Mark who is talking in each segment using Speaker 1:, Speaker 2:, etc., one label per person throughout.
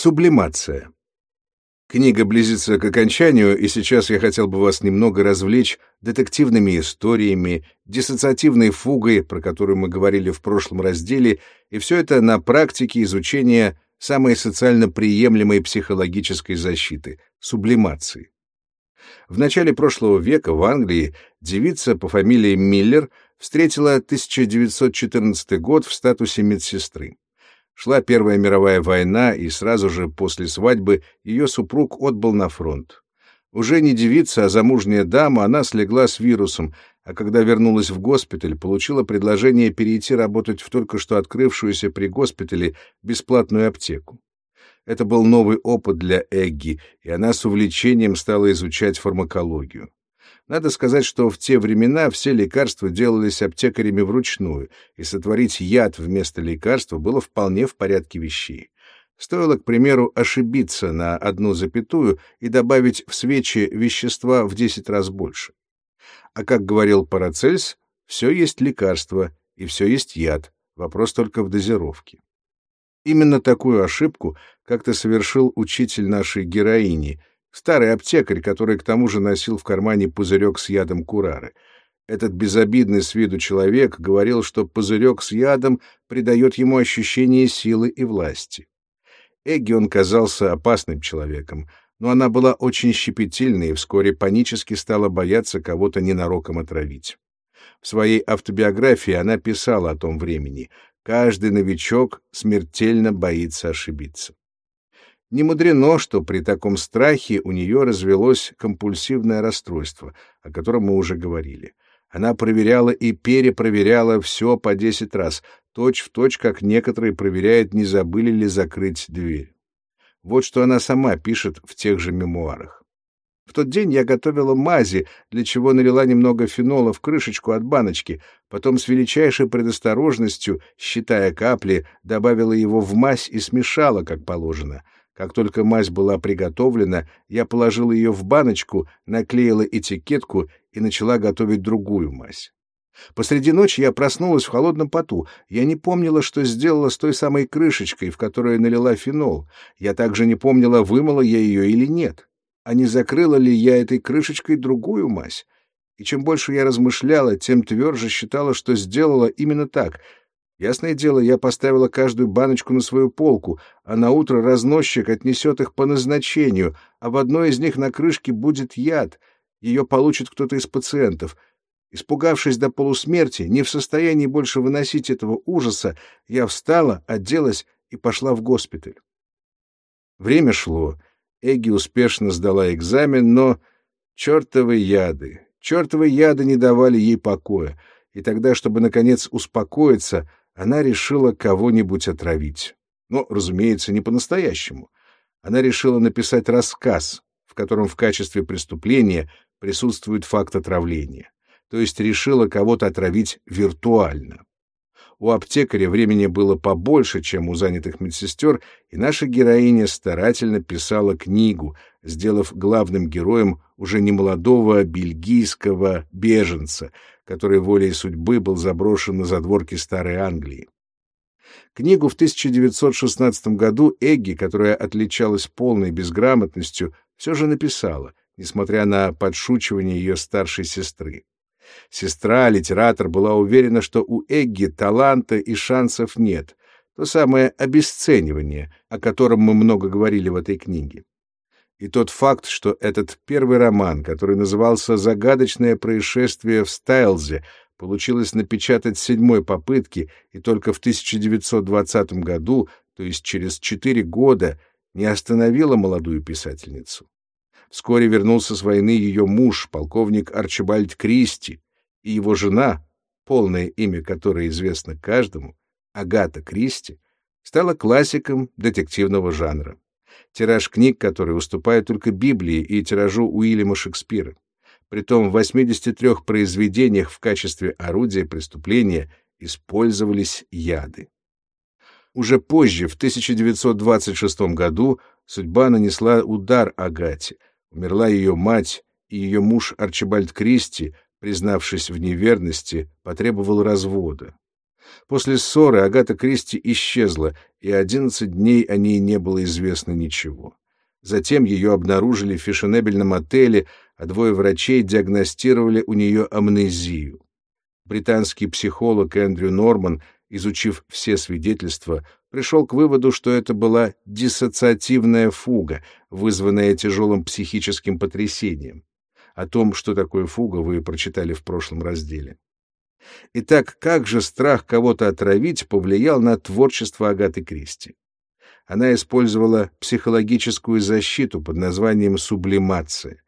Speaker 1: Сублимация. Книга близится к окончанию, и сейчас я хотел бы вас немного развлечь детективными историями, диссоциативной фугой, про которую мы говорили в прошлом разделе, и все это на практике изучения самой социально приемлемой психологической защиты — сублимации. В начале прошлого века в Англии девица по фамилии Миллер встретила 1914 год в статусе медсестры. Шла Первая мировая война, и сразу же после свадьбы ее супруг отбыл на фронт. Уже не девица, а замужняя дама, она слегла с вирусом, а когда вернулась в госпиталь, получила предложение перейти работать в только что открывшуюся при госпитале бесплатную аптеку. Это был новый опыт для Эгги, и она с увлечением стала изучать фармакологию. Надо сказать, что в те времена все лекарства делались аптекарями вручную, и сотворить яд вместо лекарства было вполне в порядке вещей. Стоило, к примеру, ошибиться на одну запятую и добавить в свечи вещества в 10 раз больше. А как говорил Парацельс, все есть лекарство и все есть яд, вопрос только в дозировке. Именно такую ошибку как-то совершил учитель нашей героини, Старый аптекарь, который к тому же носил в кармане пузырек с ядом курары. Этот безобидный с виду человек говорил, что пузырек с ядом придает ему ощущение силы и власти. Эгги он казался опасным человеком, но она была очень щепетильной и вскоре панически стала бояться кого-то ненароком отравить. В своей автобиографии она писала о том времени. Каждый новичок смертельно боится ошибиться. Не мудрено, что при таком страхе у нее развелось компульсивное расстройство, о котором мы уже говорили. Она проверяла и перепроверяла все по десять раз, точь-в-точь, как некоторые проверяют, не забыли ли закрыть дверь. Вот что она сама пишет в тех же мемуарах. В тот день я готовила мази, для чего налила немного фенола в крышечку от баночки, потом с величайшей предосторожностью, считая капли, добавила его в мазь и смешала, как положено — как только мазь была приготовлена, я положила ее в баночку, наклеила этикетку и начала готовить другую мазь. Посреди ночи я проснулась в холодном поту. Я не помнила, что сделала с той самой крышечкой, в которую налила фенол. Я также не помнила, вымыла я ее или нет. А не закрыла ли я этой крышечкой другую мазь? И чем больше я размышляла, тем тверже считала, что сделала именно так — Ясное дело, я поставила каждую баночку на свою полку, а на утро разносчик отнесет их по назначению, а в одной из них на крышке будет яд. Ее получит кто-то из пациентов. Испугавшись до полусмерти, не в состоянии больше выносить этого ужаса, я встала, оделась и пошла в госпиталь. Время шло. Эгги успешно сдала экзамен, но чертовы яды, чертовы яды не давали ей покоя. И тогда, чтобы, наконец, успокоиться, она решила кого-нибудь отравить. Но, разумеется, не по-настоящему. Она решила написать рассказ, в котором в качестве преступления присутствует факт отравления. То есть решила кого-то отравить виртуально. У аптекаря времени было побольше, чем у занятых медсестер, и наша героиня старательно писала книгу, сделав главным героем уже немолодого бельгийского беженца, который волей судьбы был заброшен на задворки Старой Англии. Книгу в 1916 году Эгги, которая отличалась полной безграмотностью, все же написала, несмотря на подшучивание ее старшей сестры. Сестра, литератор, была уверена, что у Эгги таланта и шансов нет, то самое обесценивание, о котором мы много говорили в этой книге. И тот факт, что этот первый роман, который назывался «Загадочное происшествие в Стайлзе», получилось напечатать седьмой попытки, и только в 1920 году, то есть через четыре года, не остановило молодую писательницу. Вскоре вернулся с войны ее муж, полковник Арчибальд Кристи, и его жена, полное имя которой известно каждому, Агата Кристи, стала классиком детективного жанра тираж книг который уступает только Библии и тиражу Уильяма Шекспира. Притом в 83 произведениях в качестве орудия преступления использовались яды. Уже позже, в 1926 году, судьба нанесла удар Агате. Умерла ее мать, и ее муж Арчибальд Кристи, признавшись в неверности, потребовал развода. После ссоры Агата Кристи исчезла, и одиннадцать дней о ней не было известно ничего. Затем ее обнаружили в фешенебельном отеле, а двое врачей диагностировали у нее амнезию. Британский психолог Эндрю Норман, изучив все свидетельства, пришел к выводу, что это была диссоциативная фуга, вызванная тяжелым психическим потрясением. О том, что такое фуга, вы прочитали в прошлом разделе. Итак, как же страх кого-то отравить повлиял на творчество Агаты Кристи? Она использовала психологическую защиту под названием сублимация.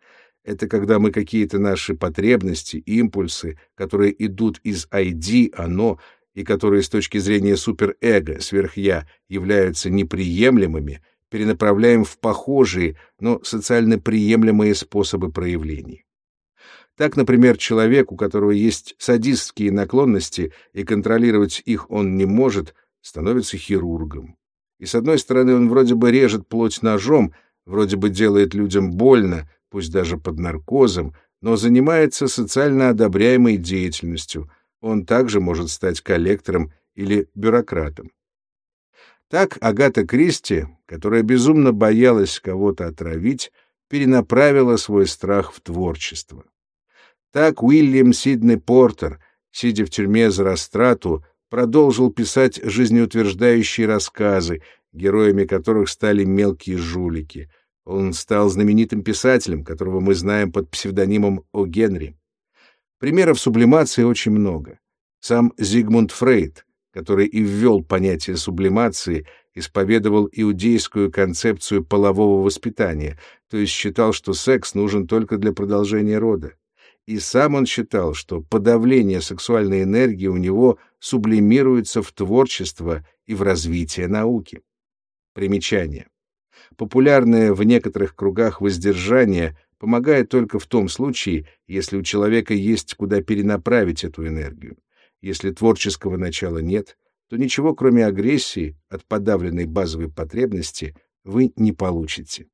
Speaker 1: Это когда мы какие-то наши потребности, импульсы, которые идут из ID, оно, и которые с точки зрения суперэго, сверхя, являются неприемлемыми, перенаправляем в похожие, но социально приемлемые способы проявлений. Так, например, человек, у которого есть садистские наклонности, и контролировать их он не может, становится хирургом. И с одной стороны, он вроде бы режет плоть ножом, вроде бы делает людям больно, пусть даже под наркозом, но занимается социально одобряемой деятельностью. Он также может стать коллектором или бюрократом. Так Агата Кристи, которая безумно боялась кого-то отравить, перенаправила свой страх в творчество. Так Уильям Сиднey Портер, сидя в тюрьме за растрату, продолжил писать жизнеутверждающие рассказы, героями которых стали мелкие жулики. Он стал знаменитым писателем, которого мы знаем под псевдонимом О. Генри. Примеров сублимации очень много. Сам Зигмунд Фрейд, который и ввел понятие сублимации, исповедовал иудейскую концепцию полового воспитания, то есть считал, что секс нужен только для продолжения рода и сам он считал, что подавление сексуальной энергии у него сублимируется в творчество и в развитие науки. Примечание. Популярное в некоторых кругах воздержание помогает только в том случае, если у человека есть куда перенаправить эту энергию. Если творческого начала нет, то ничего, кроме агрессии от подавленной базовой потребности, вы не получите.